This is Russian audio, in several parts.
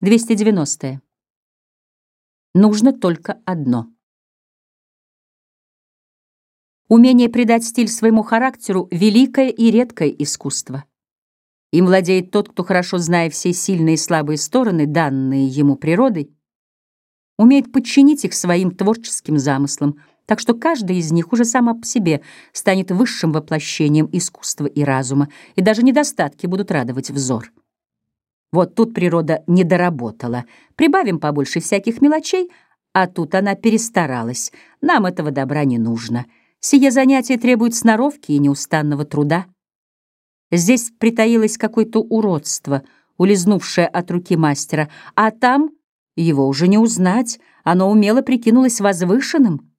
290. Нужно только одно. Умение придать стиль своему характеру — великое и редкое искусство. Им владеет тот, кто, хорошо зная все сильные и слабые стороны, данные ему природой, умеет подчинить их своим творческим замыслам, так что каждая из них уже сама по себе станет высшим воплощением искусства и разума, и даже недостатки будут радовать взор. Вот тут природа не доработала. Прибавим побольше всяких мелочей, а тут она перестаралась. Нам этого добра не нужно. Сие занятие требует сноровки и неустанного труда. Здесь притаилось какое-то уродство, улизнувшее от руки мастера, а там его уже не узнать, оно умело прикинулось возвышенным.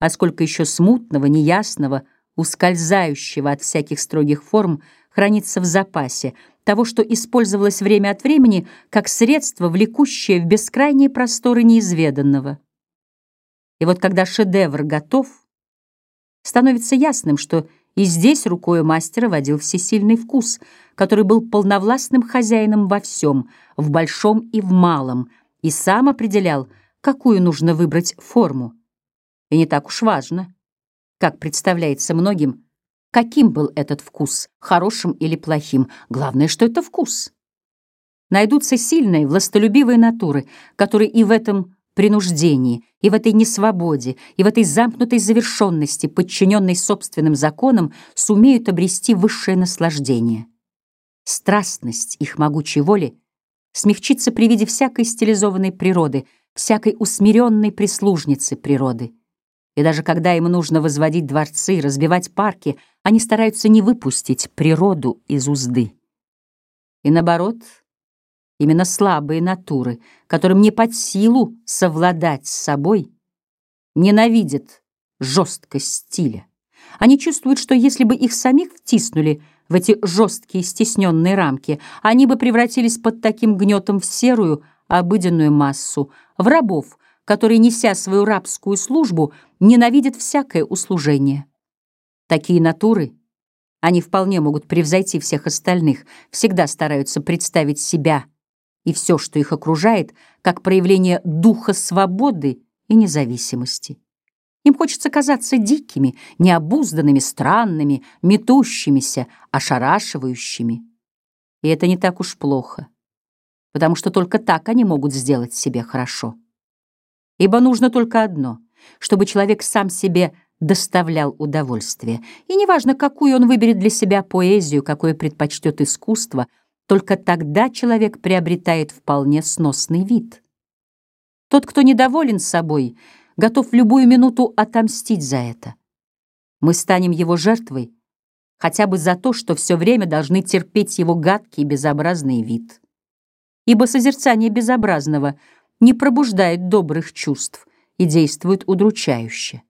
А сколько еще смутного, неясного, ускользающего от всяких строгих форм хранится в запасе, того, что использовалось время от времени как средство, влекущее в бескрайние просторы неизведанного. И вот когда шедевр готов, становится ясным, что и здесь рукою мастера водил всесильный вкус, который был полновластным хозяином во всем, в большом и в малом, и сам определял, какую нужно выбрать форму. И не так уж важно, как представляется многим, Каким был этот вкус, хорошим или плохим? Главное, что это вкус. Найдутся сильные, властолюбивые натуры, которые и в этом принуждении, и в этой несвободе, и в этой замкнутой завершенности, подчиненной собственным законам, сумеют обрести высшее наслаждение. Страстность их могучей воли смягчится при виде всякой стилизованной природы, всякой усмиренной прислужницы природы. И даже когда им нужно возводить дворцы, разбивать парки, они стараются не выпустить природу из узды. И наоборот, именно слабые натуры, которым не под силу совладать с собой, ненавидят жесткость стиля. Они чувствуют, что если бы их самих втиснули в эти жесткие стесненные рамки, они бы превратились под таким гнетом в серую, обыденную массу, в рабов, которые, неся свою рабскую службу, ненавидят всякое услужение. Такие натуры, они вполне могут превзойти всех остальных, всегда стараются представить себя и все, что их окружает, как проявление духа свободы и независимости. Им хочется казаться дикими, необузданными, странными, метущимися, ошарашивающими. И это не так уж плохо, потому что только так они могут сделать себе хорошо. Ибо нужно только одно, чтобы человек сам себе доставлял удовольствие. И неважно, какую он выберет для себя поэзию, какое предпочтет искусство, только тогда человек приобретает вполне сносный вид. Тот, кто недоволен собой, готов в любую минуту отомстить за это. Мы станем его жертвой, хотя бы за то, что все время должны терпеть его гадкий безобразный вид. Ибо созерцание безобразного — не пробуждает добрых чувств и действует удручающе.